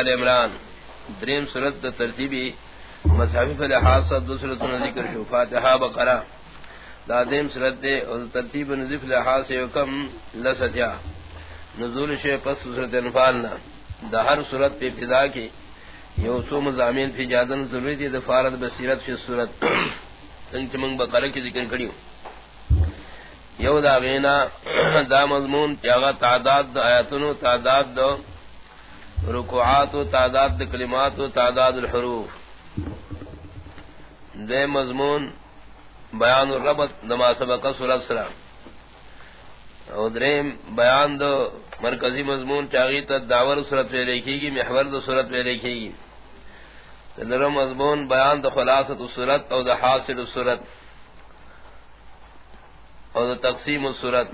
آل عمران. دریم صورت دا ترتیبی مصحفی فلحاظ صد دو صورت ذکر شو فاتحہ بقرہ دا دریم صورت دے اور ترتیب نزیف لحاظ سے کم لستیا نزول شے پس صورت انفالنا دا ہر صورت پہ ابتدا کی یو سو مزامین فی جادن ضروری دی دفارت بصیرت فی صورت. سنچ منگ بقرہ کی ذکر کریو یو دا غینا، دا مضمون تیاغا تعداد دا آیاتنو تعداد دا رکوعات و تعداد کلمات و تعداد الحروف. دے مضمون بیان الربط دما سبق سورت سلام او دریم بیان دو مرکزی مضمون چاغی تا دعور صورت پہ لکھی گی محور دو صورت پہ لکھی گی درم مضمون بیان دو خلاصت صورت او دا حاصل صورت او دا تقسیم صورت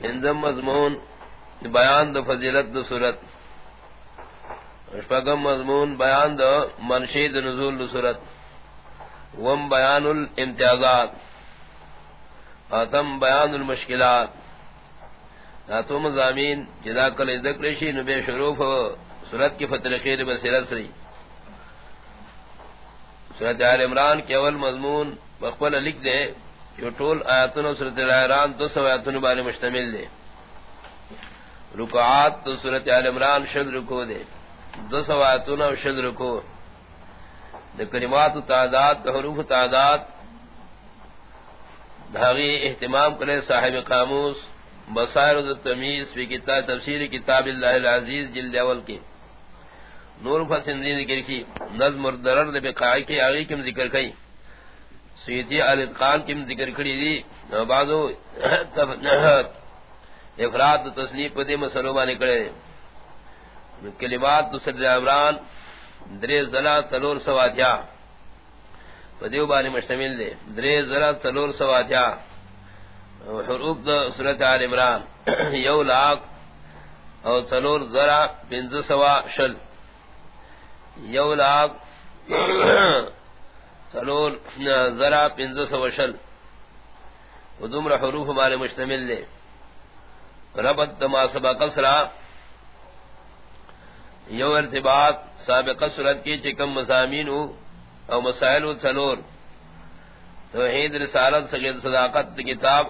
انزم مضمون بیان دو فضیلت دو صورت. اشپاگم مضمون بیان دو منشید نزول دو صورت. وم بیان الامتیازات. آتم بیان المشکلات. ناتو مضامین جدا کل ذکر شی نبی شروف صورت کی فتر خیر بسیرت سری. صورت آل عمران کے اول مضمون بخبل لکھ دے جو ٹول آیاتن و صورت العران دو سو آیاتن بارے مشتمل دے. رکعات تو صورت آل عمران شد رکو دے۔ دو سواتون و شد رکو دا کلمات و تعداد، دا حروف تعداد۔ دھاغی احتمام کرے صاحب قاموس، بصائر و تمیز فی کتاب، تفسیر کتاب اللہ العزیز جلد اول کی نور فسندی ذکر کی، نظم الدرر دے بقائی کی آگی کم ذکر کی سیدی الاتقان کم ذکر کری دی بعضو افراد تصنیف پدی مسلو نکلے کلمات دوسر عمران، درے زلا تلور سواتیا۔ پدیو بانی مشتمل دے۔ درے زلا تلور سواتیا۔ حروف دا صورت آل عمران۔ یو لاک او تلور زرا بنز سوا شل۔ یو لاک تلور زرا بنز سوا شل۔ ودومر حروف بانی مشتمل دے۔ ربط دما سبق سرا. یو ارتباط سابق صورت کی چکم مضامین او مسائل سلور توحید، رسالت سگید صداقت، کتاب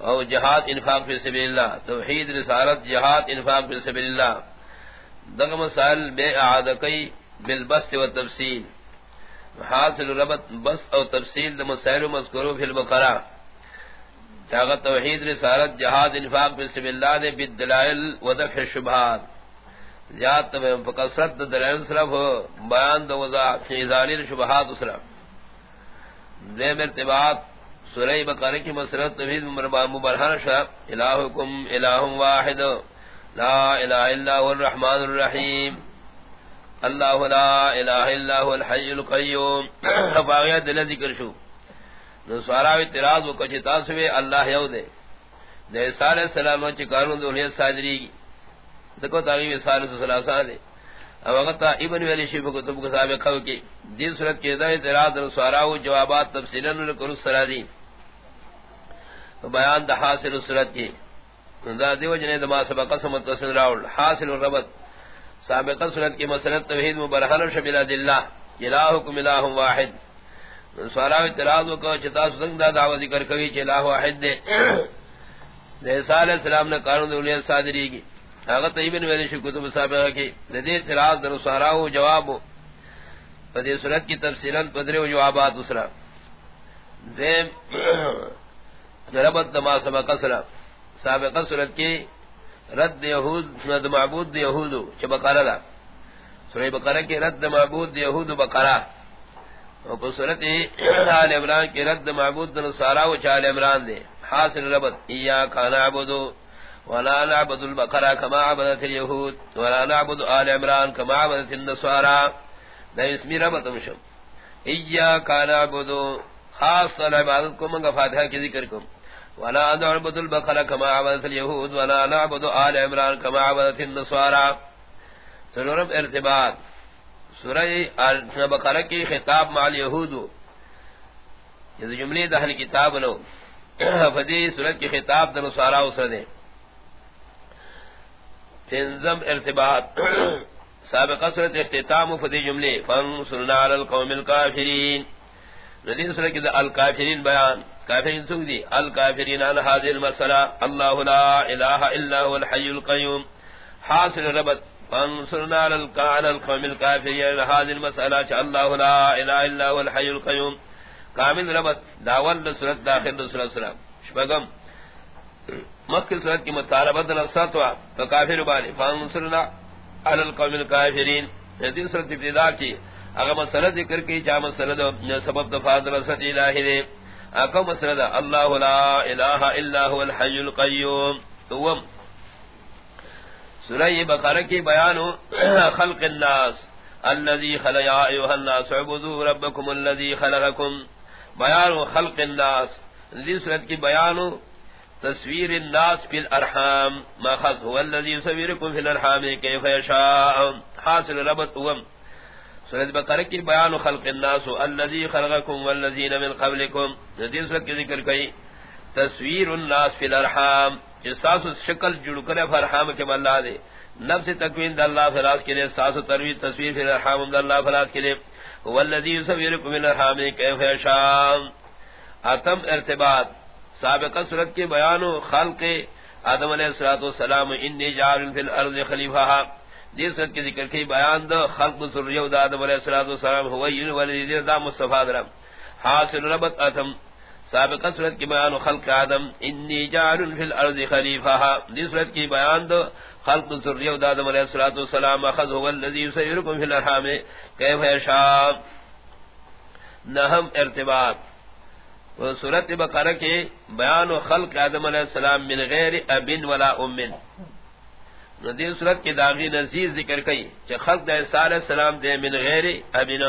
او جہاد، انفاق فی سبیل اللہ توحید، رسالت، جہاد، انفاق فی سبیل اللہ دغ مسائل بے اعادقی بالبست و تفصیل. حاصل ربط بس او تفصیل دا مسائل مذکرو فی البقرہ. تاغت توحید، رسالت جہاد انفاق بسم اللہ دے بالدلائل و دفع شبہات زیاد تبہم فقصرت دلائل صرف بیان دو وضاحت ازالی شبہات صرف. دے مرتبات سورہ بقرہ کی مسرت توحید مبرحان شاہ، الہکم الہ واحد، لا الہ الا هو الرحمن الرحیم. اللہ لا الہ الا هو الحی القیوم. فاغیت دل ذکر شو. نو سوارا اعتراض و کچھ تاسوے اللہ یو دے. دے سارے سلام چ کارون دو لیت صادری دکو تاغی سارے سلام دے. او وقتا ابن ولی شیف کو تب کو سابق کھو کی. جس صورت کے دے اعتراض و سوارا و جوابات تفصیلا کرو سرادی بیان دا حاصل صورت کی. دا دیو جنے دما سبق قسم تصل راول. حاصل ربط. سابق صورت کی مسلط توحید مبرہن شبیل اللہ الہکم الہ واحد. سوارا اعتراض کو چتا سنگ دا دعوی ذکر کوي چې الله واحد دے دے علیہ السلام نے قانون دولیا صادری کی هغه طیبن ویل شو کتب سابقہ کی دے اعتراض در سوارا او جواب پدې صورت کی تفصیلا پدری او جوابات دوسرا دے ضربت ما سبق سره. سابقہ صورت کی رد یہود رد معبود یہود چ بقرہ دا سورہ بقرہ کی رد معبود یہود بقرہ صورت آل عمران کی رد معبود دن سارا و چال عمران دے حاصل ربط. ایاکا نعبدو ولا نعبد البقرہ کما عبدت اليہود ولا نعبد آل عمران کما عبدت النسوارا دا اسمی ربط مشم ایاکا نعبدو خاص عبادت کو منگا فاتحہ کی ذکر کم ولا نعبد البقرہ کما عبدت اليہود ولا نعبد آل عمران کما عبدت النسوارا سنورم ارتباط. سورہ بقرہ کی خطاب مع الیہود. یہ جملے دہل کتاب لو فدی سورت کی خطاب دن سارا اسر دے تنظم ارتباط. سابق صورت اختتام فدی جملے. فانصرنا علی القوم الكافرین ندین صورت کی الکافرین بیان. کافرین سوک دی. الکافرین علی حاضر المسئلہ اللہ لا الہ الا هو الحی القیوم. حاصل ربط فانصرنا علی القوم الكافرین علی حاضر المسئلہ چا اللہ لا الہ الا هو الحی القیوم کامل ربط. داول صورت داخل صورت سلام. شبگم مکل صورت کی مطالبت نصرتوا. فکافر بالی فانصرنا علی القوم الكافرین حدیث صورت ابتداء کی اگر مسئلہ ذکر کی چاہ مسئلہ سبب دفاظ رسط الہی دے. اگر مسئلہ دا اللہ لا الہ الا هو الحی القیوم دوم. سورہ بقرہ کی بیان خلق الناس الذي خلق يا ايها الناس اعبدوا ربكم الذي خلقكم بیان خلق الناس. ذی صورت کی بیان تصویر الناس فی الارحام. ما خذ هو الذي يصوركم في الارحام كيف يشاء حاصل ربط وم سورۃ بقرہ کی بیان خلق الناس الذي خلقكم والذين من قبلكم ندین سورۃ کی ذکر کئی، تصویر الناس فی الارحام. احساس شکل جڑ کر فرحام کے اللہ دے۔ نفس تکوین د اللہ فراز کے لیے ساس و ترویج، تصویر فی الارحام د اللہ فراز کے لیے۔ هو الذي يصوركم في الارحام كيف اتم ارتباط، سابقہ صورت کے بیان و خلق آدم علیہ الصلوۃ والسلام، انی جعل فی الارض خلیفہ۔ دی صورت کے ذکر کی بیان دو خلق ذریہ آدم علیہ الصلوۃ والسلام هو ین دا مصطفی درم۔ حاصل ربط اتم سابقہ صورت کی بیان خلق آدم، انی جعل فی الارض خلیفہ۔ دی صورت کی بیان دو، خلق ذریہ آدم علیہ الصلوۃ والسلام اخذ هو الذی یسیرکم فی الارحام۔ کیف یشاء؟ نہم ارتباط صورت بقرہ کے بیان و خلق آدم علیہ السلام من غیر ابن ولا امن ندین صورت کے داغی نزیز ذکر کئی کہ خلق دا عیسیٰ علیہ السلام دے من غیر ابن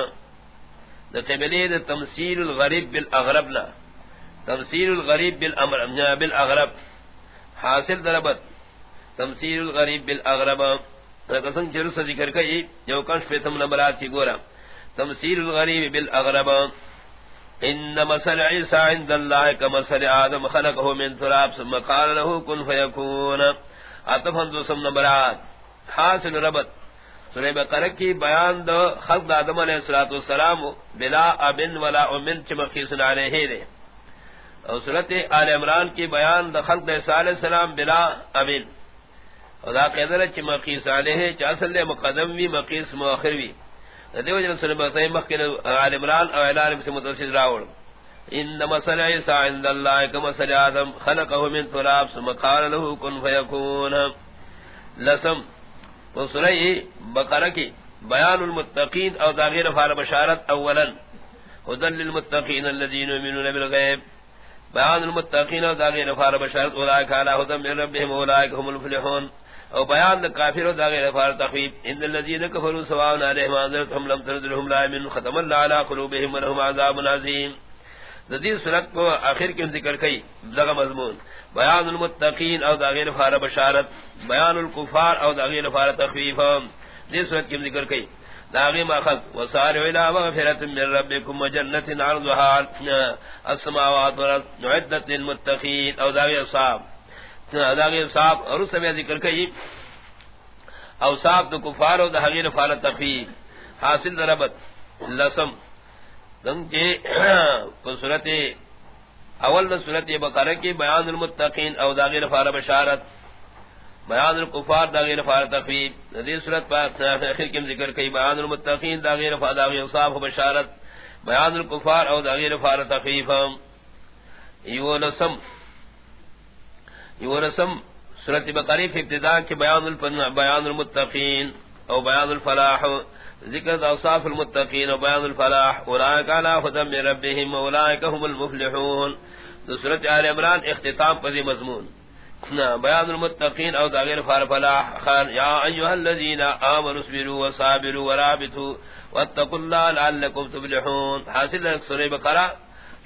دا قبلی دا تمثیل الغریب بالاغربنا۔ تمثیل الغریب بالاغرب حاصل دربت. تمثیل الغریب بالاغرب قسم چرس ذکر کئی جو کنش پیتم نمبرات کی گورا تمثیل الغریب بالاغرب ان مثل عیسی عند اللہ کمثل آدم خلقه من تراب، ثم قال له كن فيكون. اتفن دو سم نمبرات. حاصل ربط سورہ بقرہ کی بیان دو خلق آدم علیہ الصلوۃ والسلام بلا ابن ولا امن چمخی سنا رہے دے. اور سورۃ آل عمران کی بیان دو خلق عیسی علیہ السلام بلا ابن اور دا قدر چمخی صالح چاصل مقدم وی، مقیس مؤخر وی۔ دیو جن سن بتائی مخکر آل عمران او اعلان سے متصل راول ان مثل عیسی عند اللہ کما مثل آدم خلقه من تراب، ثم له كن فيكون لسم تو سورہ بقرہ کی بیان المتقین او داغیر فار بشارت اولا۔ هدى للمتقین الذين يؤمنون بالغیب۔ بیان المتقین او داغیر فار بشارت اولئک علی هدى من ربهم اولئک هم المفلحون. او بیان دا کافر و دا غیر فار تخفیف ان الذين كفروا سواء عليهم انذرتهم لم تنذرهم لا من ختم الله على قلوبهم ولهم عذاب عظيم ذی صورت کو اخر کے ذکر کئی. لگا مضمون. بیان المتقین او دا غیر فار بشارت. بیان الکفار او دا غیر فار تخفیف ذی صورت کے ذکر کئی. داغی ماخذ وصارع الى مغفرت من ربكم وجنة عرضها السماوات والارض نعدت للمتقین او داغی اصحاب. صاحب اور اس سمے ذکر کئی. او صاحب تو کفار و دہغیر فال تخفیف حاصل دربت لسم. دم کے صورت اول صورت بقرہ کی بیان المتقین او داغیر فال بشارت. بیان الکفار داغیر فال تخفیف. ندی صورت آخر کی ذکر کئی، بیان المتقین دا داغیر فال داغیر صاحب بشارت. بیان الکفار او داغیر فال تخفیف یو لسم یہ رسم سورت بقری فی ابتداء کے بیان الفن بیان المتقین او بیان الفلاح. ذکر اوصاف المتقین او بیان الفلاح. اولئک علی هدى من ربهم اولئک هم المفلحون. سورت آل عمران اختتام پر مضمون. بیان المتقین او داغیر فار فلاح. خان، یا ایها الذین آمنوا اصبروا وصابروا ورابطوا واتقوا الله لعلكم تفلحون. حاصل سورہ بقرہ.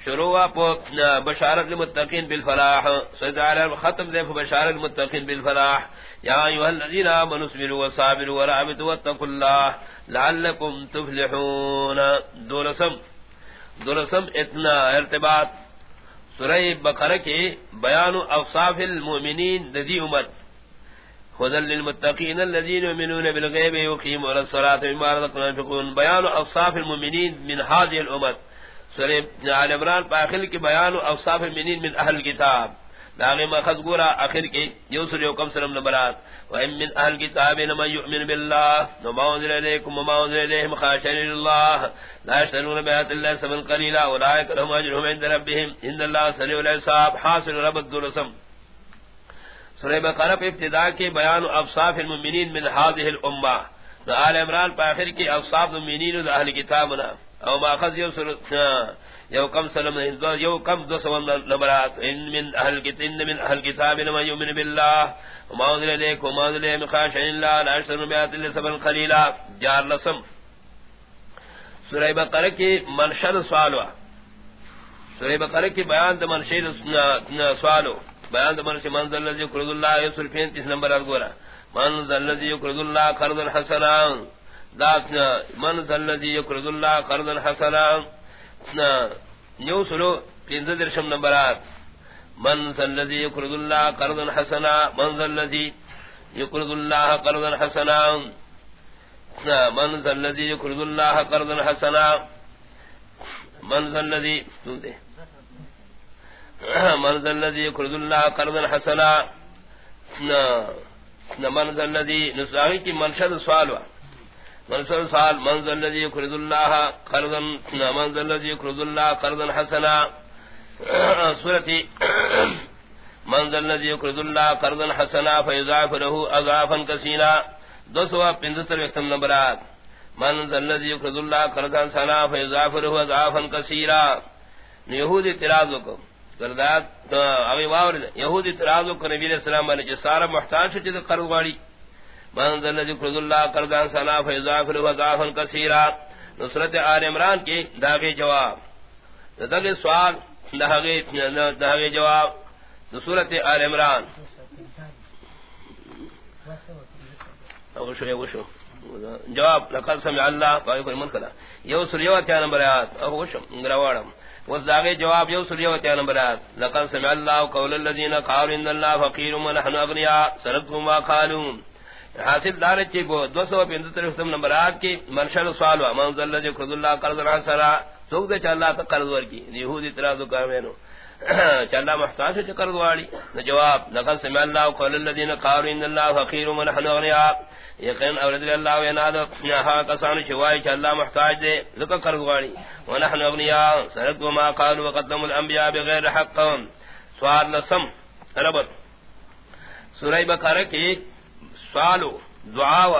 شروع بشارت المتقین بالفلاح. سید علی ختم دے بشارت المتقین بالفلاح. یا ایھا الذین آمنوا اصبروا وصابروا ورابطوا واتقوا الله لعلکم تفلحون. دولسم دولسم اتنا، ارتباط. سورہ بقرہ کے بیان اوصاف المؤمنین ذی امت. خذل للمتقین الذين يؤمنون بالغیب ويقيمون الصلاة ومما رزقناهم ينفقون بيان اوصاف المؤمنین من هذه الامت. سورہ آل عمران پاخل کے بیان اوصاف المؤمنین من اہل کتاب داغی مخذ گورا، آخر کی یوسر یوکم سلم نبرات. و ام وَإِن مِّنْ أَهْلِ الْكِتَابِ لَمَن يُؤْمِنُ بِاللَّهِ وَمَا أُنزِلَ إِلَيْكُمْ وَمَا أُنزِلَ إِلَيْهِمْ خَاشِعِينَ لِلَّهِ لَا يَشْتَرُونَ بِآيَاتِ اللَّهِ ثَمَنًا قَلِيلًا أُولَٰئِكَ لَهُمْ أَجْرُهُمْ عِندَ رَبِّهِمْ. إِنَّ اللَّهَ سَرِيعُ الْحِسَابِ. حاصل رب الدرسم. سورہ بقرہ پہ ابتدا کے بیان اوصاف المؤمنین من هذه الامه آل عمران پہ آخر کی اوصاف المؤمنین اہل کتابنا. او ماخذ یو سر یو کم سلم یو کم دو سو نمبرات ان من اهل کتاب من اهل کتاب لما يؤمن بالله وما انزل اليكم وما انزل اليهم خاشعين الله لا يشترون بآيات الله ثمنا جار لسم. سورہ بقرہ کی منشد سوالوا سورہ بقرہ کی بیان د منشد سوالو بیان د منشد منزل الذي يقرض الله يسر 35 نمبر ارغورا منزل الذي يقرض الله قرضا حسنا. ذات منزل الذي يقرض الله قرضا حسنا. نیو سلو پینزہ درشم نمبرات. من ذا الذي يقرض الله قرضا حسنا، من ذا الذي يقرض الله قرضا حسنا. من ذا الذي يقرض الله قرضا حسنا. من ذا الذي من ذا الذي يقرض الله قرضا حسنا. من ذا الذي نساہی کی منشد سوال ہوا منصر سال منزل الذي يقرض الله قرضا منزل الذي يقرض الله قرضا حسنا. سورة منزل الذي يقرض الله قرضا حسنا فيضاعف له اضعافا كثيرا. دو سوا پندستر وقتم نمبرات منزل الذي يقرض الله قرضا حسنا فيضاعف له اضعافا كثيرا. یہود اعتراض کو کردات ابھی واور یہود اعتراض کو نبی علیہ السلام علیہ سارا محتاج ہے قرض والی من ذا الذي يقرض الله قرضا حسنا فيضاعف له ضعفا كثيرا نصرت آل عمران کی داغے جواب. داغے سوال داغے داغے جواب. نصرت آل عمران. وشو وشو. جواب، لقد سمع الله قال من كلا یو سریو کیا نمبر آیات. اب وشو گراوڑم اس داغے جواب، یو سریو کیا نمبر آیات. لقد سمع الله قول الذين قالوا ان الله فقير ونحن اغنياء سرقوا ما قالوا حاصل دار چی گو دو سو پینز ترفتم نمبرات کی منشر سوال و منزل لجی قرض اللہ قرض الحسرہ سوک دے چا تا قرض ورکی یہود اترازو کامینو چا اللہ محتاج چا قرض واری جواب، لقد سمع اللہ قول الذین قاروا ان اللہ فقیر و نحن اغنیاء۔ یقین اولد اللہ و یناد ہا کسان چوائی چا اللہ محتاج دے ذکر قرض واری و نحن اغنیاء سرد و ما قالوا وقدم الانبیاء بغیر حق۔ سوال نسم، ربط۔ سورہ بقرہ کی سوالو دعا و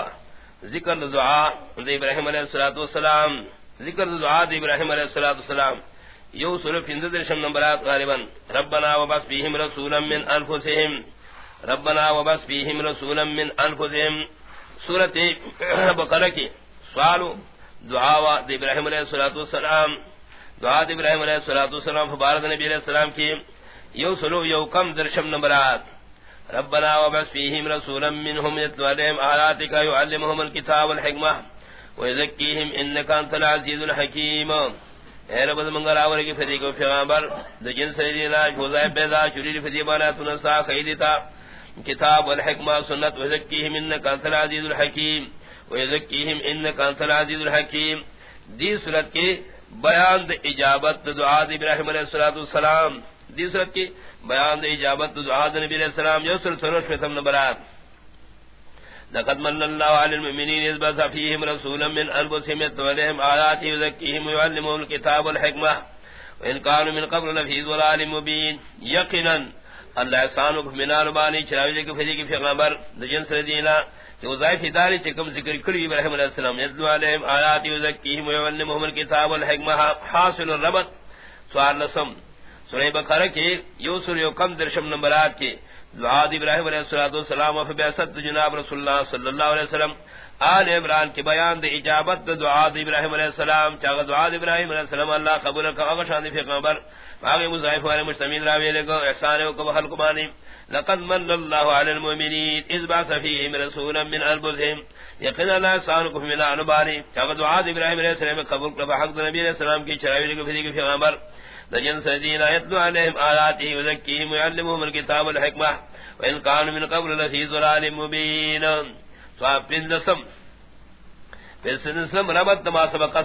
ذکر دعا دی ابراہیم علیہ الصلوۃ والسلام، ذکر دعا دی ابراہیم علیہ الصلوۃ والسلام۔ یو سورہ فند درشم نمبرات غالبا، ربنا وبس فیہم رسولا من انفسهم ربنا وبس فیہم رسولا من انفسهم سورۃ بقرہ کی سوالو دعا و دی ابراہیم علیہ الصلوۃ والسلام۔ دعا دی ابراہیم علیہ الصلوۃ والسلام، فبارک نبی علیہ السلام کی۔ You slow you come Drishyam نمبرات۔ ربنا وبعث فيهم رسولا منهم يتلو عليهم آياتك يعلمهم الكتاب والحكمة ويزكيهم إنك أنت العزيز الحكيم. اے رب منگل آور کی فدی کو پیغمبر د جن سیدنا جوزائے بیضا چوری فدی بانا تنسا خیدتا کتاب والحکمہ، سنت وزکیہم انکا انت العزیز الحکیم، ویزکیہم انکا انت العزیز الحکیم۔ دی صورت کی بیان د اجابت دعا د ابراہیم علیہ السلام دی صورت کی بیان دے اجابت دعا دے نبی علیہ السلام یوسر سنوش فتم نبرات۔ لقد من اللہ علی المؤمنین اذ بس فیہم رسولا من انفسهم يتولهم آیاتی وزکیہم ویعلمهم الكتاب والحکمہ۔ وان كانوا من قبل لفی ضلال مبین۔ یقینا اللہ احسان احسانک منال بانی چراوی لکھ فضی کی پیغمبر دجن سر سردینا جو ضائف داری چکم ذکر کری ابراہیم علیہ السلام۔ یتلو علیہم آیاتی وزکیہم ویعلمهم الكتاب والحکمہ۔ حاصل الربط سوال نسم سورہ بقرہ کی یو سور یو کم درشم نمبرات کی دعا ابراہیم علیہ الصلوۃ والسلام و بعثت جناب رسول اللہ صلی اللہ علیہ وسلم۔ آل عمران کے بیان دے اجابت دے دعا ابراہیم علیہ السلام۔ چاغ دعا ابراہیم علیہ السلام، اللہ قبول کا غشان فی قبر باقی مضاف علی مستمین راوی لے کو احسان کو خلق مانی لقد من الله على المؤمنين اذ بعث فيهم رسولا من انفسهم یقینا لا سانکم من انباری چاگد وعاد ابراہیم علیہ السلام، قبول کربا حق نبی علیہ السلام کی، چراوی لگا فیدی کی پیغمبر لجن الكتاب وإن كانوا من قبل لفي ضلال مبين ربط ما سبق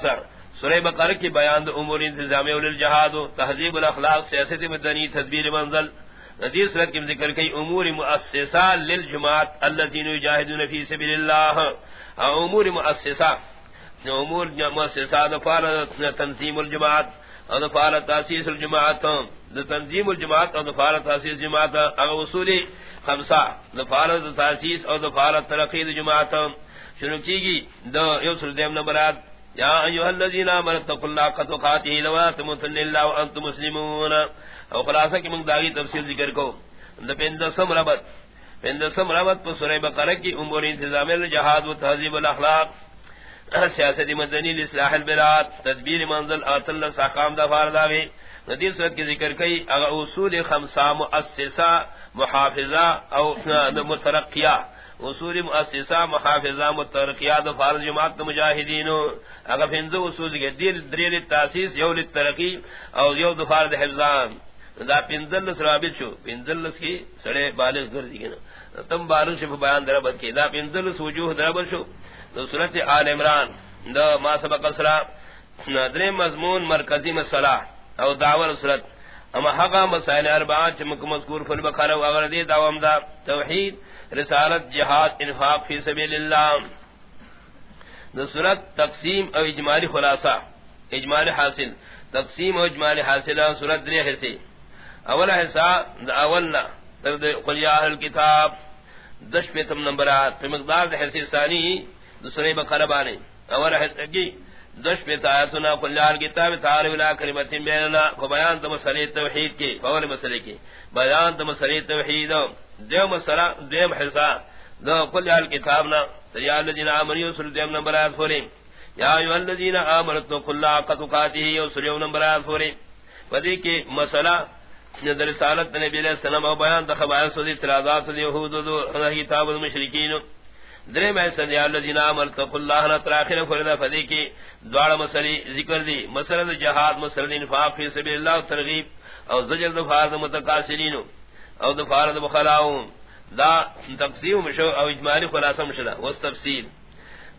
سورہ بقرہ کی بیان دو امور انتظامی وللجہاد تہذیب الاخلاق، سیاست مدنی، تدبیر منزل۔ ندیر صورت کی ذکر کی امور مؤسسہ للجماعت الذين يجاهدون في سبيل الله ہاں، امور مؤسسہ امور مؤسسہ دفار تنظیم الجماعت۔ اور دفار تاسیس الجماعت. تنظیم الجماعت اور دفار تاسیس الجماعت اگر اصولی خمسہ دفارت تاسیس اور دفارت ترقی دا جماعت. شروع کی گی دو یوسر دیم نمبرات یا ایوہ الذین آمنوا اتقوا اللہ قد وقاته لوا تموتن اللہ وانتم مسلمون. او خلاصہ کی منگ داغی تفصیل ذکر کو دا پندسم ربط. پندسم ربط پر سورہ بقرہ کی امور انتظام الجہاد و تحذیب الاخلاق. سیاست مدنی لصلاح البلاد، تدبیر منزل، آتل ساقام دا فارداوی ندیر صورت کی ذکر کئی، اگر اصول خمسہ مؤسسہ، محافظہ او مترقیہ، اصول مؤسسہ، محافظہ، مترقیہ دو فارض جماعت مجاہدین اگر فنزو اصول کے دیر دریل تاسیس، یو لترقی او یو دو فارض حفظان دا پنزل سرابط شو، پنزل کی سڑے بالغ کر دیگے نا تم بالغ شو بیان دربت کی، دا پنزل سوجوہ دربت شو دو صورت آل عمران دا ما سبق اسرا درے مضمون مرکزی مسئلہ او دعوال صورت اما حقا مسائل اربعان چمک مذکور فل بخارا و اگر دی دعوام دا توحید، رسالت جہاد انفاق فی سبیل اللہ دا صورت تقسیم او اجمالی خلاصہ اجمالی حاصل. تقسیم او اجمالی حاصل صورت دری حصے اول حصہ دا اولنا ترد قل یا اہل کتاب دش پیتم نمبرات. پی مقدار دا حصے ثانی دا سورہ بانے۔ اول حصہ کی دش پہ تایتنا کلیال کتاب تعالی ولا کلمت بیننا۔ کو بیان دم مسئلہ توحید کی فور مسئلے کی بیان دم مسئلہ توحید۔ دیو مسئلہ دیو حصہ۔ دو کلیال کتابنا یا الذین آمنوا سورۃ دیو نمبر آیت فورے۔ یا ایھا الذین آمنوا اتقوا الله حق تقاته یو سورۃ نمبر آیت فورے۔ ودی کی مسئلہ در رسالت نبی علیہ السلام او بیان د خبر سودی اعتراضات یہود و کتاب المشرکین۔ درے میں سنیا الذین آمنوا، اتقوا الله نتراخر فردا فدی کی دوڑ مسئلے ذکر دی مسئلہ جہاد مسئلہ انفاق فی سبیل اللہ ترغیب او زجر دفار متقاصرین او دفار بخلاؤ دا تقسیم مشو او اجمالی خلاصہ مشلا وس تفصیل.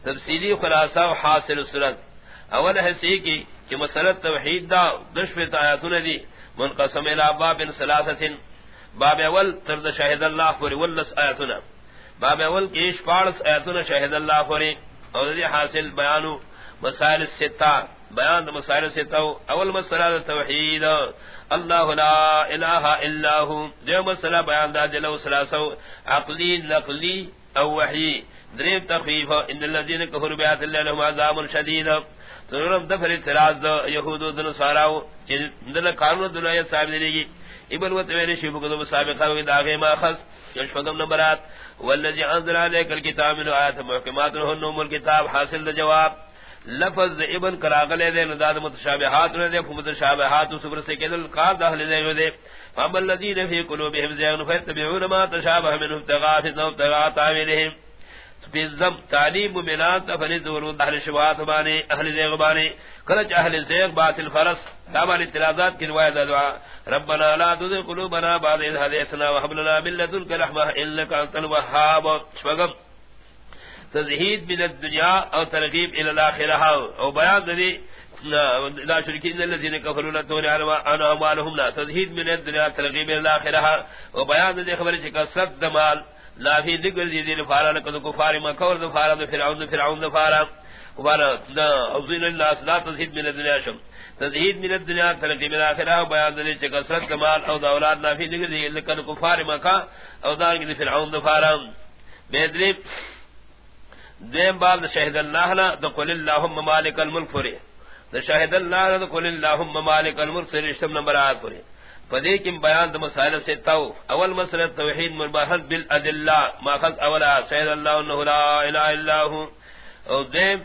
تفصیلی خلاصہ و حاصل السنت اول حصی کی کہ مسئلہ توحید دا دشویت آیاتون دی منقسم الى باب سلاست باب اول ترد شاہد اللہ فوری ولس آیاتون باب اول کی اشپارس آیاتون شاہد اللہ فوری اور دی حاصل بیانو مسائل الستہ بیان دا مسائل الستہ اول مسئلہ دا توحید، اللہ لا الہ الا ہو دیو مسئلہ بیان دا جلو سلاسو عقلی، نقلی او وحی، دریم تخفیف، ان اللذین کفر بیات اللہ لهم عذاب شدید. تنورم دفر اتراز دا یہود و دن ساراو دن قانون دنائیت صاحب دنے گی ابن و تویر شیف کدوم سابقہ وی داغی ما خص یشفقم نمبرات۔ والذی انزل علیک الكتاب من آیات محکمات رہن نوم الكتاب حاصل جواب۔ لفظ ابن کراغلے دے نداد متشابہات نے دے متشابہات صبر سے کدل قال داخل دے دے۔ فام الذين في قلوبهم زيغ فيتبعون ما تشابه منه ابتغاء فتنه ابتغاء تعويله في الزم تعليم مؤمنات فنز ورود اهل شبهات بانی اهل زيغ بانی، کلچ اهل زيغ باطل فرس. دامن اعتراضات کی روایت دعا. ربنا لا تزغ قلوبنا بعد إذ هديتنا وهب لنا من لدنك رحمة إنك أنت الوهاب. شبغم تزہید من الدنیا او ترغیب الى الاخرہ. او بیان دی لا شرکین الذین کفروا لتون انا اموالهم لا تزہید من الدنیا ترغیب الى الاخرہ. او بیان دی خبر چ کثرت دمال لا فی ذکر دی دی فارا کذ کفار ما کور دو فارا فرعون فرعون، دو فارا. فارا اوزین الناس لا تزہید من الدنیا شم. تزہید من الدنیا ترغیب الى الاخرہ بیان دی چ کثرت دمال او اولاد لا فی ذکر دی لکن کفار ما کا او دار فرعون، دو فارا. بہترین دیم باب شہد اللہ لا دقل اللہم مالک الملک فرے دا شہد اللہ لا دقل اللہم مالک الملک سے رشتم نمبر آت فرے فدے کم بیان دا مسائل سے تو اول مسئلہ توحید مرباحت بالعدلہ ما خلق اولا شہد اللہ انہو لا الہ الا ہوں او دیم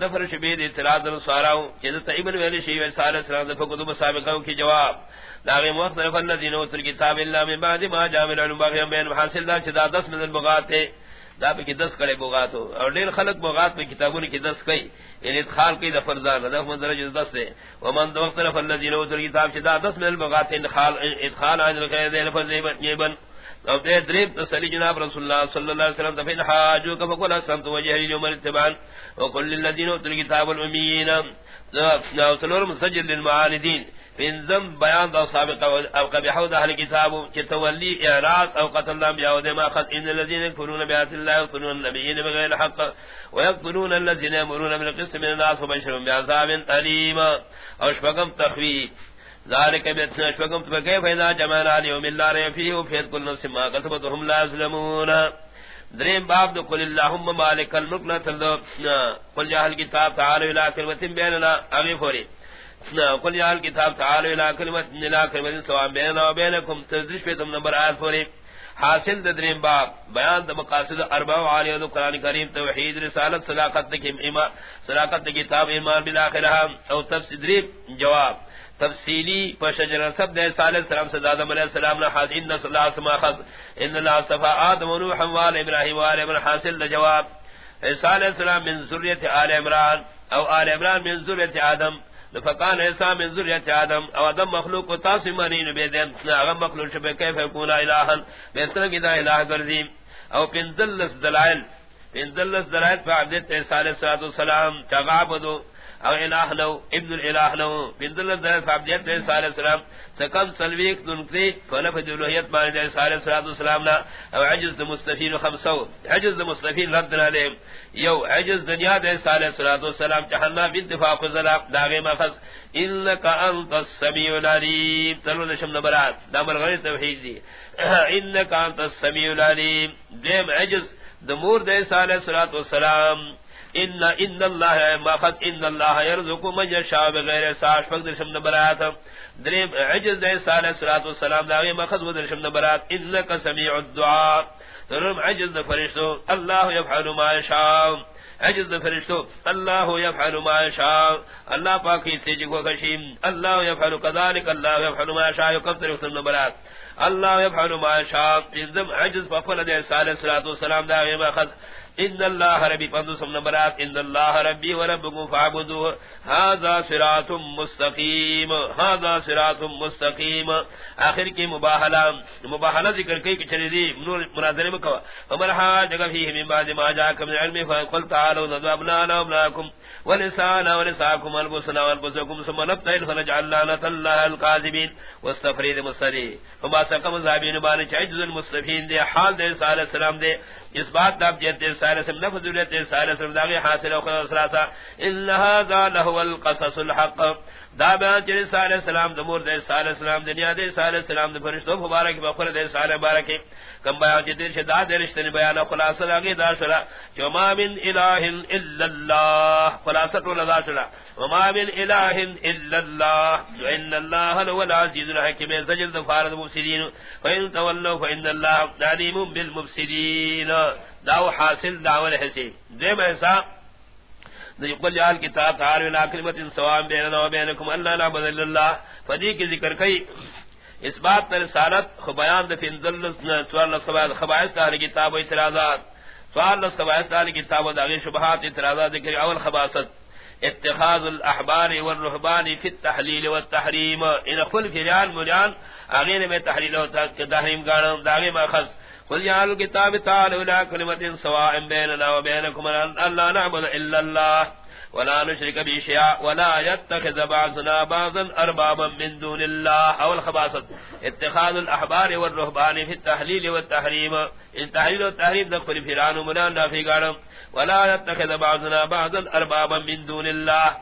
دفر شبید اعتراض در سواراؤں چیزتا ابن ویلی شیو سالہ سلام دفر کتب سابقوں کی جواب. داغی مختلف الذین اوتر کتاب اللہ من بعد ما جامل علم باقیم بین محاصل دا چدا دس من البغات ہے دا پہ کی دس کڑے بغات ہو۔ اور دیر خلق بغات پہ کتابوں کی دس کئی۔ یعنی ادخال کئی دا فرزان، دا من درجہ دس دے۔ ومن دو وقت رفا اللذین اوتر کتاب چدا دس من البغات ادخال ادخال آج رکھے دے لفظ نیبن او دے دریب تسلی جناب رسول اللہ صلی اللہ علیہ وسلم تفین حاجو کفا قول اسلام تو وجہ لیل عمر اتبان۔ وقل للذین اوتر کتاب الامین سلور مسجد للمعاندین۔ انزم بیان دا سابقہ او قبیحو دا اہل کتابو چی تولی اعراض او قتل اللہ بیاو دے ما خط ان اللذین اکفرون بیات اللہ اکفرون النبیین بغیر حق ویقتلون اللذین امرون من قسط من الناس و وبشرون بیعذاب علیم او شفقم تخویب ذالک بیتنا شفقم تفکیف اینا جمعنا لیوم اللہ ریفیہ فید کل نفس ما قسمت ہم لا ظلمون دریم باب دو، قل اللہم مالک الملک نتل قل جاہل کتاب تعالو الى کلمتن بیننا اغیف ہو رہی قل یا الكتاب تعالوا الى کلمت كلمه لا كلمه سواء بيننا وبينكم تدريش في نمبر آیت پوری. حاصل دریم باب، بیان د مقاصد اربع عالی و قران کریم، توحید، رسالت، صداقت کی ایمان، صداقت کتاب، ایمان بالاخرہ، او تفسیر جواب. تفصیلی پشجر سب دے، صالح السلام سے آدم علیہ السلام نے حاصل ان صلی اللہ علیہ وسلم ان اللہ صفا آدم و نوح و آل ابراہیم و آل عمران، حاصل جواب. صالح السلام من ذریت آل عمران، او آل عمران من ذریت آدم. فکان ایسا من ذریت آدم. او آدم مخلوق کو تاسی مرین بیدن اغم مخلوق شبہ کیف یکون الہن بیتر دا الہ گردیم او پندلس دلائل. پندلس دلائل پا عبدت ایسا علیہ السلام چاگعبدو او الہ لو، ابن الالہ لو. بندل در فابدیت دے صلی اللہ علیہ وسلم. سکم سلویک ننکتی فلف دلوحیت مانی دے صلی اللہ علیہ وسلم او عجز دا مستفین خمسو. عجز دا مستفین ردنا لے یو عجز دنیا دے صلی اللہ علیہ وسلم. چہنا بانتفاق ظلام داغی مخص. انکا انت السمیع العلیم. تلو نشم نبرات دامر غیر توحید دی. انکا انت السمیع العلیم. دیم عجز دمور دے صلی اللہ علیہ وسلم. ان ان اللہ ما خط ان اللہ يرزق من يشاء بغیر ساش فقد شمن برات دریم عجز دے صلی اللہ والسلام دا ما خط ودر شمن برات انک سمیع الدعاء. دریم عجز فرشتو. اللہ يفعل ما يشاء عجز فرشتو. اللہ يفعل ما يشاء اللہ پاک سے جو خشیم اللہ يفعل كذلك اللہ يفعل ما يشاء يكفر شمن برات اللہ يفعل ما يشاء عجز فقل دے صلی اللہ والسلام دا ما خط ان اللہ ربی پندو سم نمبرات، ان اللہ ربی و ربکم فعبدو هذا صراط مستقیم هذا صراط مستقیم۔ آخر کی مباہلہ مباہلہ ذکر کئی کچھلی دی مناظر مکوا فمرحا جگہ فیہ من بعد ما جاکم من علم فقل تعالوا نذابنا لابناکم ولسانا ولساكم البسنا والبسكم ثم نبتئل فنجعل لعنة الله القاذبين واستفريد مصري فما سقم زابين بان عجز المصطفين دي حال دي صلى الله عليه وسلم دي اس بات دا جد سارے صلى نفذ دي حاصل وخلص سلاسا هذا لهو القصص الحق۔ دا بیان چلی صلی اللہ علیہ السلام دمور دے صلی اللہ علیہ السلام دنیا دے صلی اللہ علیہ السلام دے فرشتو مبارک بخور دے صلی اللہ مبارک. کم بیان چلی شدہ دے رشتہ بیان خلاصہ لگی دا شلا. وما من الہ الا اللہ، خلاصہ طول دا شلا. وما من الہ الا اللہ وان اللہ لو العزیز الحکم زجل دفارد مفسدین. فإن تولوا فإن اللہ علیم بالمفسدین. داو حاصل، داو الحسی دے محسا يقول جعل كتاب تعالى الى كلمه سواء بيننا وبينكم الا نعبد الا الله فدي کی ذکر کئی۔ اس بات پر رسالت، خو بیان د فنزل سوال سوال خبائث تعالی کتاب و اعتراضات۔ سوال سوال تعالی کتاب و داغی شبہات، اعتراضات ذکر اول خباست اتخاذ الاحبار والرهبان في التحليل والتحريم ان خل فريان مريان اغير میں تحلیل و تحریم گانم، داغی ماخذ۔ قل يا الكتاب تعالوا الى كلمه سواء بيننا وبينكم ان لا نعبد الا الله ولا نشرك به شيئا ولا يتخذ بعضنا بعضا اربابا من دون الله. او الخباثه اتخاذ الاحبار والرهبان في التحليل والتحريم. التحليل والتحريم ذكر فرعون ومن في قالم ولا يتخذ بعضنا بعضا اربابا من دون الله.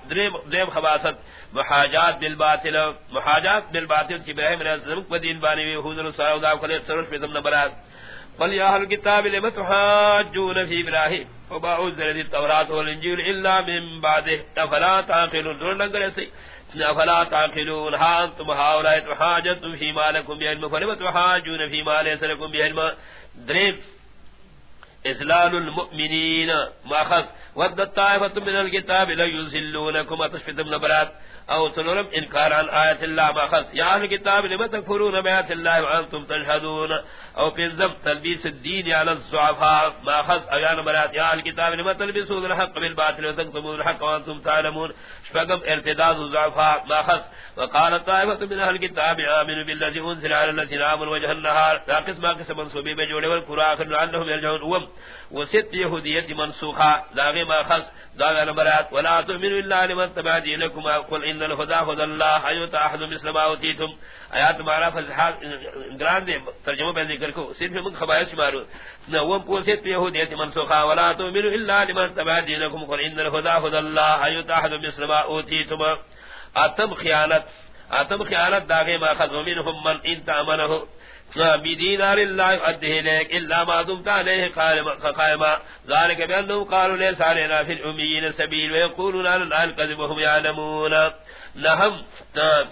دريم خباثه محاجات بالباطل. محاجات بالباطل ابراهيم عليه السلام ودين باني يهود صلى الله عليه وسلم في ضمن برات. بل يا اهل الكتاب لم تحاجون في ابراهيم وما انزل التوراة والانجيل الا من بعده افلا تعقلون دون نگر سے افلا تعقلون ها انتم هؤلاء تحاجتم فيما لكم بعلم فلم تحاجون فيما ليس لكم بعلم دريم اسلال المؤمنين ماخذ ود الطائفة من الكتاب لا يزلونكم اتشفت ابن برات او سنورم انکار عن آیت اللہ ما خص یا اہل کتاب لما تکفرون بیات اللہ وانتم تشہدون او پھر زب تلبیس الدین علی الزعفاء ما خص ایان برات یا اہل کتاب لما تلبسون الحق بالباطل وتکتمون الحق وانتم تعلمون شفقم ارتداد الزعفاء ما خص وقال الطائفة من اہل کتاب آمنوا بالذي انزل على الذين آمنوا وجه النهار لا قسم قسم منصوبی بجوڑے والقرآن لعلهم يرجعون وم وست یہودیت منسوخا داغی ما خص داغی نبرات ولا تؤمنوا الا لمن تبع دینکم قل ان الهدى هدى الله. حيوت احد مثل ما اوتيتم آیات مارا فزحات گران دے. ترجمہ پہ ذکر کو. صرف من خبائش مارو. نوم کو ست یہودیت منسوخا ولا تؤمنوا الا لمن تبع دینکم قل ان الهدى هدى الله. حيوت احد مثل ما اوتيتم اتم خیانت. اتم خیانت داغی ما خذ منهم من انت امنه بدينار الله أده لك إلا ما دمت عليه قائما ذلك بأنهم قالوا ليس علينا في الأميين سبيل ويقولون على الله الكذب وهم يعلمون. نهم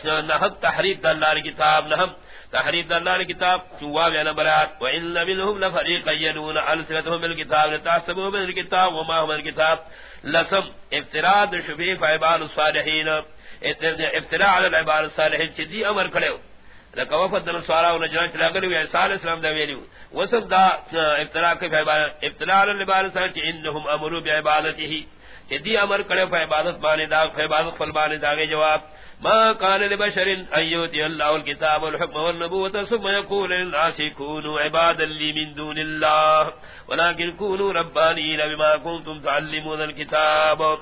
نهم تحريف دلال كتاب نهم تحريف دلال كتاب شواب يعني برات وإن منهم لفريق يدون ألسلتهم بالكتاب لتحسبوا من الكتاب وما هم الكتاب. لسم افتراد شفيف عبال الصالحين. افتراء على العبال الصالحين. شدي أمر كليو لکه وفد دل سوارا و نجران چلا گلی وی سال اسلام دا ویلیو وصف دا ابتلاع کے فیبارت ابتلاع للبال سر چی انہم امرو بی عبادتی چی دی امر کڑے فیبادت بانے دا فیبادت فل بانے دا جواب، ما قال لبشر ایوتی اللہ الكتاب والحکم والنبوت ثم يقول للناس كونوا عبادا لي من دون الله ولكن كونوا ربانين بما كنتم تعلمون الكتاب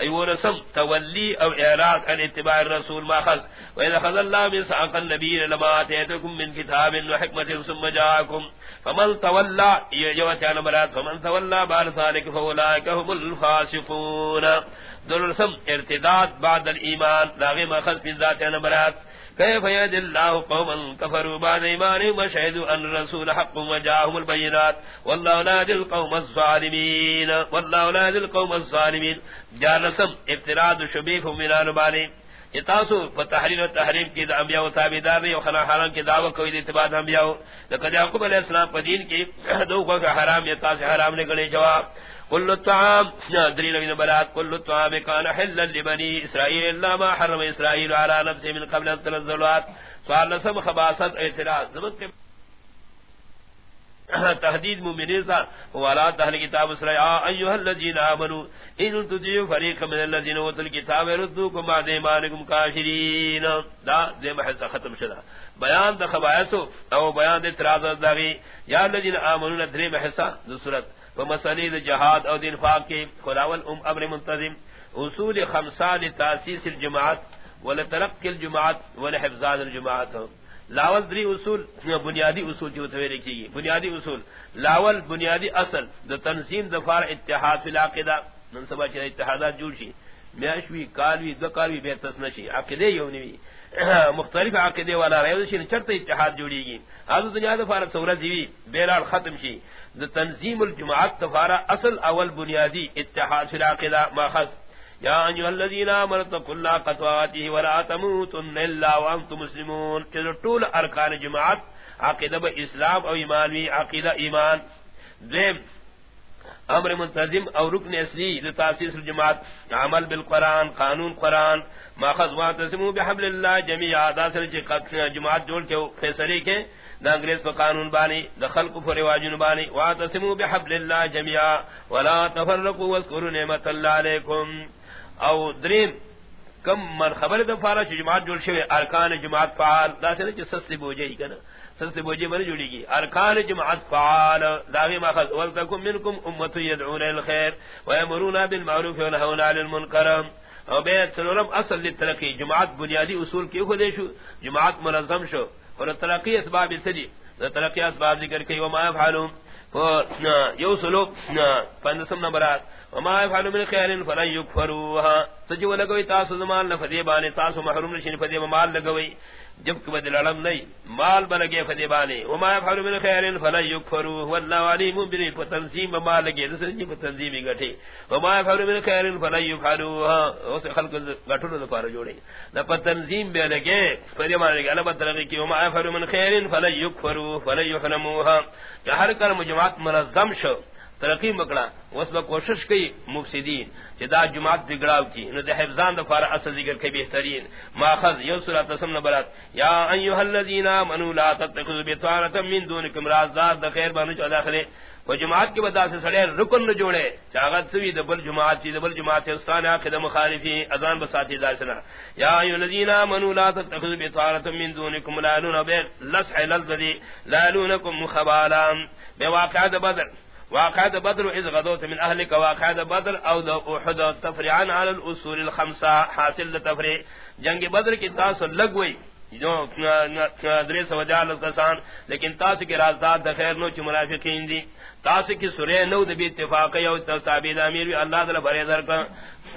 ایون سم تولی او اعراض عن اتباع الرسول ما خذ وإذا خذ الله من سعق النبي لما اتيتكم من كتاب وحكمه ثم جاءكم. فمن تولى يجوت على مراد، فمن تولى بعد ذلك فاولئك هم الفاسقون ذلسم ارتداد بعد الإيمان لاغي ما خذ من ذات عن مرات كيف يد الله قوما كفروا بعد إيمانهم وشهدوا أن الرسول حق وجاءهم البينات والله لا يدل القوم الظالمين والله لا يدل القوم الظالمين جاء نسم ابتراد شبيف من آنباني تاسو اتاسو تحریر و تحریم کی انبیاء و تابدار دی و خنا حرام کی دعوی کوئی دی اتباد انبیاء. لقد یعقوب علیہ السلام پدین کی دو کو حرام یتاس حرام نے گنے جواب. كل الطعام دليل من بلاد كل الطعام کان حلا لبني اسرائيل الا ما حرم اسرائيل على نفسه من قبل ان تنزل سؤال نسم خباست اعتراض. زبط کے تحدید مومنین سا ولا تہل کتاب اسرائیل ایها الذين امنوا ان تطيعوا فريقا من الذين اوتوا الكتاب يردوكم بعد ایمانكم كافرين دا ذی محض ختم شدا بیان د خبائث او بیان د اعتراض دغی یا الذين امنوا ندری محصہ ذ ومسالید جہاد او دین فاق کے خلاول ام امر منتظم. اصول خمسہ لتاسیس الجماعت، ولترقی الجماعت، ولحفظان الجماعت. لاول دری اصول بنیادی اصول کی متویر کی گئی بنیادی اصول. لاول بنیادی اصل، دا تنظیم دفار اتحاد فی العقیدہ منصبہ چاہے اتحادات جوڑ شی. میاشوی، کالوی، دو کالوی بیتس نشی. عقیدے یونیوی مختلف عقیدے والا رہے شی چرتے اتحاد جوڑی گی. حضرت دنیا دفار سورت دیوی بیلال ختم شی. دا تنظیم الجماعت تفارا اصل، اول بنیادی اتحاد فی العقیدہ ماخذ یا ایها الذین آمنوا تقوا قطواته ولا تموتن الا وانتم مسلمون. کہ طول ارکان جماعت عقیدہ اسلام او ایمان وی عقیدہ ایمان ذم امر منتظم او رکن اصلی لتاسیس الجماعت. عمل بالقران قانون قران ماخذ واعتصموا بحبل الله جميعا داسر جماعت جوڑ کے فیصلے کے. دا انگریز پا قانون بانی دا خلق پا رواجن بانی. واتسمو بحبل اللہ جميعا. ولا تفرقوا واذکروا نعمت اللہ علیکم او درین کم من خبر دا فارا چی جماعت جوڑ شوئے ارکان جماعت فعال. دا سنے چی سسلی بوجے ہی کنا؟ سسلی بوجے من جوڑی گی. ارکان جماعت فعال. داغی ما خلق ولتکم منکم امتو یدعون الخیر ویمرونا بالمعروف ونہونا علی المنکرم او بیت سنورم اصل لترقی جماعت بنیادی اصول کی خودے شو، جماعت منظم شو. اور ترقی اسباب سدی ترقی اسباب ذکر کی، وما يفعلون. یو سلو پندسم نمبرات. وما يفعلون من خير فلن يكفروها. سجو لگوی تاسو زمان لفدی بانی تاسو محروم نشین، فدی مال لگوی، جب بدل علم نہیں مال بلگے فدی بانے. وما يفعل من خير فلا يكفروا والله عليم بني تنظیم مال لگے، دوسرے جی تنظیم گٹھے. وما يفعل من خير فلا يفعلوا اس خلق گٹھو دو جوڑے. نہ تنظیم بے لگے، فدی مان لگے اللہ بدل کی. وما يفعل من خير فلا يكفروا فلا يحرموها. کہ ہر کر مجموعات منظم شو. ترقی مکڑا اس میں کوشش کی مفسدین جدا جماعت بگڑاو کی، نو دے حفظان دفار اصل ذکر کی بہترین۔ ماخذ یو سورہ تسم نبرات یا ایوہ الذین آمنوا لا تتخذوا بطانتا من دونکم، رازدار دا خیر بانو چا داخلے۔ و جماعت کی بدا سے سڑے رکن نہ جوڑے۔ چاغت سوی دبل جماعت چی دبل جماعت سے استان اخد مخالفی، اذان بساتی دار سنا۔ یا ایو الذین آمنوا لا تتخذوا بطانتا من دونکم، لا لون بیر لسع للذی، لا لونکم خبالا۔ بے واقعات بدر۔ واقعات بدر اذ غدوت من اهلك واقعات بدر او احد تفرعان على الاصول الخمسه حاصل تفريع جنگ بدر کی تاس لگوئی جو درس وجال کسان. لیکن تاس کے رازدار خیر نو چ منافقین دی تاس کی سورہ نو دبی اتفاق یو تابع امیر وی اللہ تعالی بھرے در کا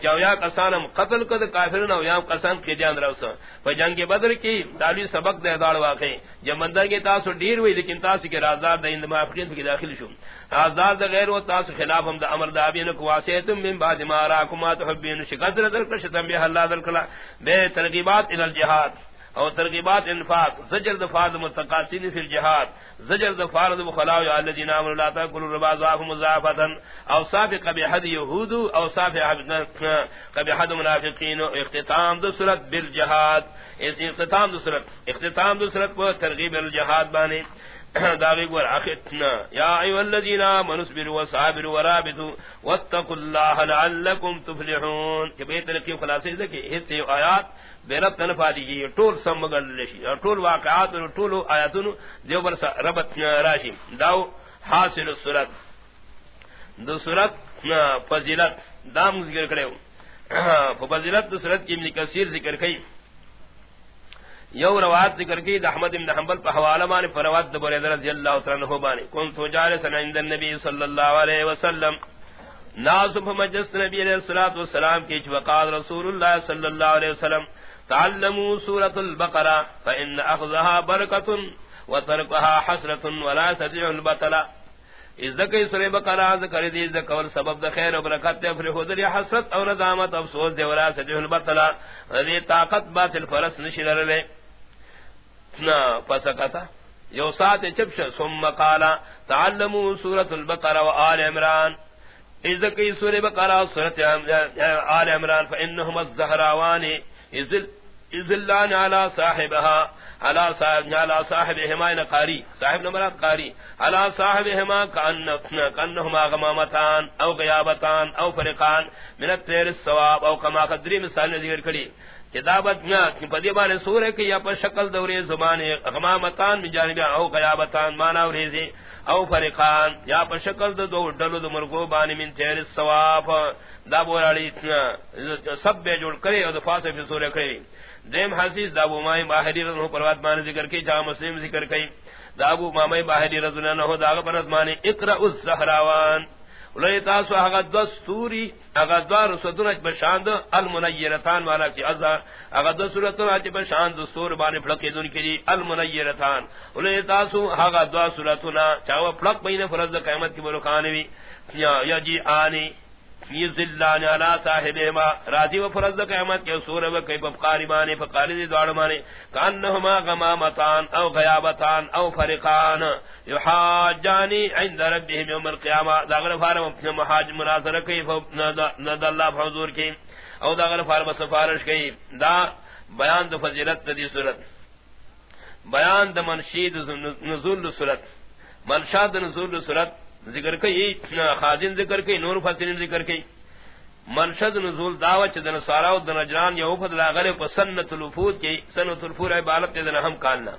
چویا کسانم قتل کد کافر نو یا کسان کی جان روس پر جنگ بدر کی دالی سبق دے دار واقع جب مندر کے تاس ڈیر ہوئی، لیکن تاس کے رازدار دے اند منافقین کی داخل شو۔ رازدار دے غیر و تاس خلاف ہم دا امر دابین کو واسیتم من بعد ما راکم تحبین شکر در کشتم بہ اللہ در کلا۔ بے ترغیبات الى الجہاد۔ او ترغیبات انفاق، زجر دفاد متقاسین فی الجہاد، زجر دفاد مخلاو یا الذین آمنوا لا تاکلوا ربا ضعف مضاعفتا او سابق بحد یہود، او سابق بحد منافقین، اختتام دو صورت بالجہاد، اس اختتام دو صورت اختتام دو صورت کو ترغیب الجہاد بانے۔ داغی گور اختنا یا ایو الذین آمنوا اصبروا وصابروا ورابطوا واتقوا اللہ لعلکم تفلحون. کہ بے ترقی خلاصے دکھے اس آیات بیرت تنفا دیجیے ٹول سمگل لشی اور ٹول واقعات اور ٹول آیاتن دیو بر ربط راشی. داو حاصل الصورت. دو صورت فضیلت. دام ذکر کرے فضیلت دو صورت کی ابن کثیر ذکر کئی. یو روایت ذکر کی دا احمد بن حنبل پہ حوالہ مانے فروات دا دبر رضی اللہ تعالی عنہ بانے کنتو جالسا عند النبی صلی اللہ علیہ وسلم۔ ناصف مجلس نبی علیہ الصلوۃ والسلام کی وقال رسول اللہ صلی اللہ علیہ وسلم، تعلموا سورة البقرة فإن أخذها بركة وتركها حسرة ولا تدع البطلة اس ذکر سورہ بقرہ ذکر دی ذکر سبب د خیر و برکت تے فرح در حسرت اور ندامت، افسوس دے ولا سجہ البطلہ ذی طاقت باطل فرس نشر لے فسکتا یو سات چپش۔ ثم قال تعلموا سورة البقرة وآل عمران۔ اس ذکر سورہ بقرہ سورة آل عمران، فإنهما الزهراوان اذل ذلان على صاحبها على صاحب على صاحبهما یعنی قاری۔ صاحب نمرات قاری۔ على صاحبهما كان كانهما غمامتان او غيابتان او فرقان، من الطير الثواب، او كما قدری مثال ذکر کړي کتابت نہ کہ پدی بارے سورہ کی یا پر شکل دورے زمانے غمامتان من جانب او غیابتان مانا اور او فرقان یا پر شکل دو ڈلو دو مرغو بان من تیر الثواب دا بورالی سب بے جوڑ کرے اور فاصل فی سورہ کرے۔ دیم حدیث دابو مائی باہری رضو پروات مان ذکر کی، جہاں مسلم ذکر کی دابو مائی باہری رضو نہ داغ پرت مانے اقرا الزہراوان۔ ولئی تاسو هغه د سوري هغه د رسدونه په شان د المنيرتان والا چې ازا هغه د سورته چې په شان د سور باندې فلکې دن کړي المنیرتان. ولئی تاسو هغه د سورته چې په فلک بینه فرض قیامت کې ورکانوي یا یا جی اني فی علی صاحبہما. راضی و فرض قیامت کے و مانے، فقاری دی مانے، کانہما غمامتان او غیابتان او فرقان یحاجانی عند ربهم یوم القیامہ. فارم اپنے محاج ند اللہ کی. او فارم سفارش دا بیان دا فضیلت دی صورت. بیان منشید نزول صورت. منشاد نزول صورت. ذکر کئی خادن ذکر کئی، نور فصلین ذکر کئی۔ منشد نزول دعوت دن سارا دن جران یا وفد لاغر پر سنت الوفود کی، سنت الفور عبالت دن ہم کالنا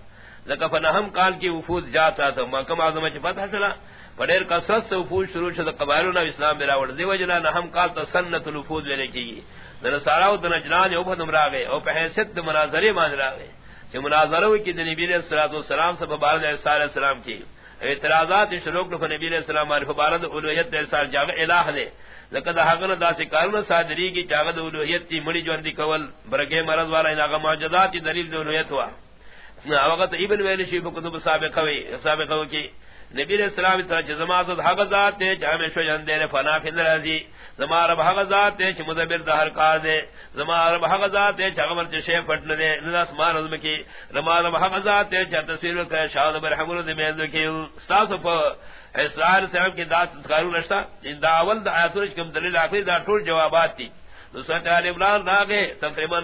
ذکر فن ہم کال کی وفود جاتا تھا محکم آزم چی پتہ چلا پڑیر کسرت سے وفود شروع شد قبائلنا اسلام براوڑ دیو جنا نحم کال تا سنت الوفود ویلے کی۔ گی دن سارا دن جران یا وفد مراغے او پہنسد مناظری مان راغے کہ مناظرہ کی دن نبی علیہ السلام سے بارد علیہ السلام کی۔ اعتراضات شروع کو نبی علیہ السلام علیہ بارد اولویت دے سال جاغ الہ دے لقد حقنا دا سے کارن صادری کی چاغد اولویت تی مڑی جواندی کول. برگے مرض والا علاقہ معجزات دلیل دے اولویت ہوا وقت ابن ویلی شیف کتب سابقہ وی سابقہ وی کی نبی علیہ السلام طرح جزمازت حق ذات تے جامع شو جندے نے فنا فی الرازی زما رب حق ذات تے چ مدبر دہر کار دے۔ زما رب حق ذات تے چغمر چ شے پٹن دے۔ نس مان عظم کی۔ زما رب حق ذات تے چ تصویر کا شاہ برحمر دے میں کی۔ استاس پ اسرائیل سلام کی داس تذکارو نشتا دا اول دا آیاتونش کم دلیل آخری دا طول جوابات تھی نصرت آل عمران دا گئے تقریباً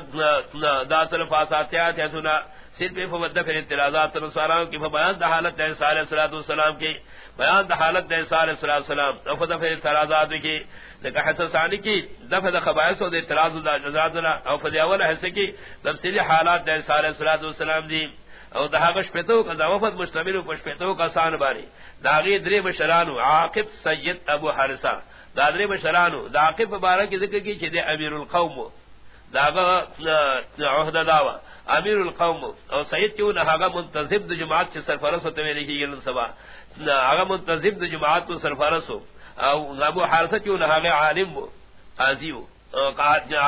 دا صرف آساتیات ہے سنا۔ صرف فبدہ پھر اعتراضات نصاران کی فبیان دا حالت دا عیسیٰ علیہ السلام کی بیان دا حالت دا عیسیٰ علیہ السلام فبدہ پھر اعتراضات کی۔ لیکن حسن ثانی کی دفع دا خبائص و دا اعتراض دا جزازنا او فدی اول حصہ کی تفصیلی حالات دا عیسیٰ علیہ السلام دی۔ او دا غش پتو کا دا وفد مشتمل و پش پتو کا سان باری دا غی دری بشرانو عاقب سید ابو حارسہ دا دری بشرانو دا عاقب مبارک ذکر کی چھے دے امیر القوم دا غا داوا. امیر القوم او سید کیوں نہ آگا منتظب دا جماعت چھے سرفرس ہوتے میں لکھی گلن سبا. آگا منتظب دا جماعت کو سرفرس ہو. او ابو حارسہ کیوں نہ آگا عالم ہو، قاضی ہو.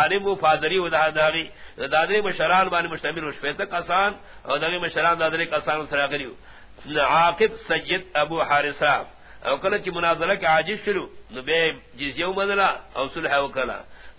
عالم و فادری و دادری دادری مشران بانی مشتمل و رشفیت کسان او دادری مشران، دادری کسان سراغری عاقب سید ابو حارسہ او کل چی مناظرہ کی عاجز شروع. نو بے جزیو مدلا او صلح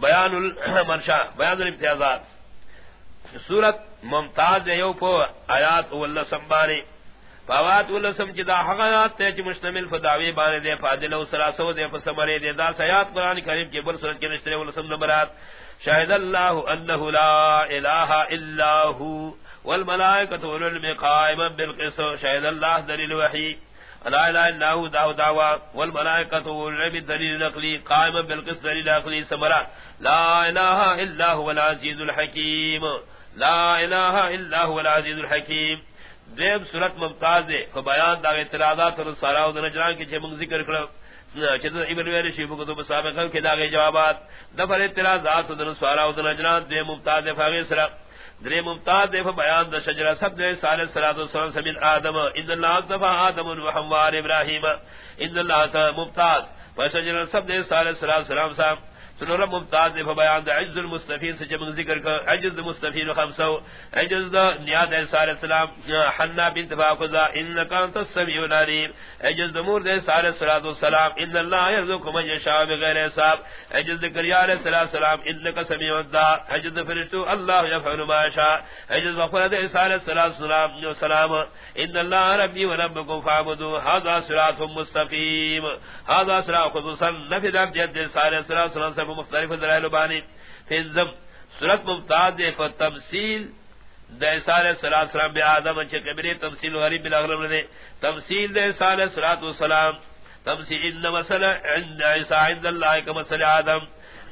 بیان المنشا بیان الامتیازات سورت ممتاز یو پو آیات واللہ سمبانی فاوات واللہ سم چی دا حقیات تے چی مشتمل فداوی بانے دے فادل و سراسو دے فسمرے دے. دا سیات قرآن کریم کی بل سورت کے نشترے واللہ سم نمبرات شاہد اللہ انہو لا الہ الا ہو والملائکت والعلم قائما بالقص شاہد اللہ دلیل وحی. لا الہ الا ہو دعو دعوى والملائکت والعلم دلیل نقلی قائما بالقص دلیل نقلی سمرا لا الہ الا ہو العزیز الحکیم. لا الہ الا ہو العزیز الحکیم. دیب صورت ممتاز ہے فبیان دا اعتراضات اور سارا نجران کی چھے منگ ذکر کرو ابن ویل شیف کو تو سابقہ کے داغے جوابات. دفر اعتراضات دن سوارا دن اجنات دے ممتاز ہے فاغی سرا. درے ممتاز دے بیان دا شجرہ سب دے صالح صلی اللہ علیہ وسلم سمین آدم، ان اللہ صفا آدم و حموار ابراہیم، ان اللہ ممتاز پر شجرہ سب دے صالح صلی اللہ علیہ وسلم صاحب سنورا ممتاز دے بیان دا عجز المستفین سے جمع ذکر کر، عجز المستفین خمسو عجز دا نیاد عیسیٰ علیہ السلام حنا بنت فاقزا انکا انت السمیع العلیم، عجز دا مور دے عیسیٰ علیہ السلام ان اللہ یرزق من یشاء بغیر حساب، عجز دا کریا علیہ السلام انکا سمیع الدا عجز دا فرشتو، اللہ یفعل ما یشاء، عجز وقفل دے عیسیٰ علیہ السلام سلام، ان اللہ ربی و ربکم فعبدو حاضا صراط مستقیم حاضا صراط خصوصا نفذ ابجد عیسیٰ علیہ السلام مختلف دلائل بانی۔ فیزم صورت ممتاز دے فتمثیل دے سال صلاة سلام بے آدم انچے قبری تمثیل غریب بالاغرم دے تمثیل دے سال صلاة و سلام تمثیل ان مسئلہ عند عیسیٰ عند اللہ کا مسئلہ آدم۔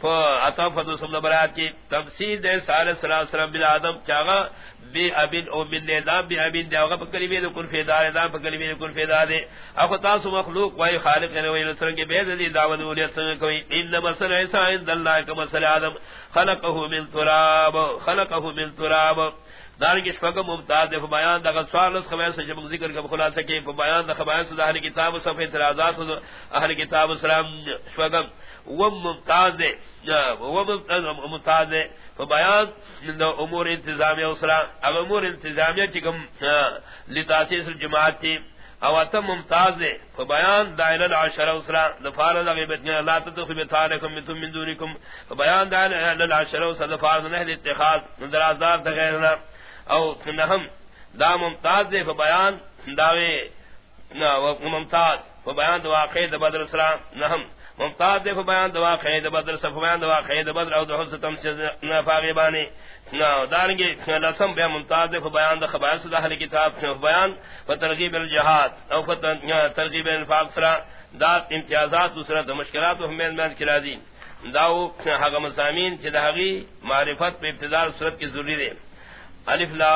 فعطف فضل صلی اللہ برات کی تفسیر دے سارے صلاة سلام بے آدم چاگا بی ابن او من نیدام بی ابن دے اوغا پا کلمی دے کن فیدار دام پا کلمی دے کن فیدار دے۔ اخو تاسو مخلوق وائی خالق نوی نسرن کے بید دی دعوت مولیت سنگ کوئی ان مسل عیسیٰ عند اللہ کا مسل آدم، خلقه من تراب، خلقه من تراب۔ دارنگی شفقم ممتاز دے، فبایان دا غصوار لس خبائن سے جب ذکر کا خلاصہ کی، فبایان دا خبائن سے دا اہل کتاب و صفحہ اعتراضات اہل کتاب و سلام شفقم وہ ممتاز دے وہ ممتاز دے۔ بیان امور انتظامیہ اسرا اب امور انتظامیہ چکم لتاسیس الجماعت تھی، او اتم ممتاز دے۔ فبیان دائل العشر اسرا دفار لغیبتنی اللہ تتخب تارکم من تم من دونکم۔ فبیان دائل العشر اسرا دفار نحل اتخاذ درازدار تغیرنا او نحم دا ممتاز دے فبیان داوے ممتاز. فبیان دواقع دبدر اسرا نحم ممتاز دے بیان دوا خید بدر صف بیان دوا خید بدر او دحس تم سے نفاغی بانی نا دارنگی لسم بیا ممتاز دے بیان دا خبائن صدا اہل کتاب بیان فترغیب الجہاد او فترغیب انفاق سرا دات امتیازات دوسرا دا مشکلات و حمید مید کرازی داو حق مسامین چی دا حقی معرفت پہ ابتدار صورت کی ضروری دے الف لا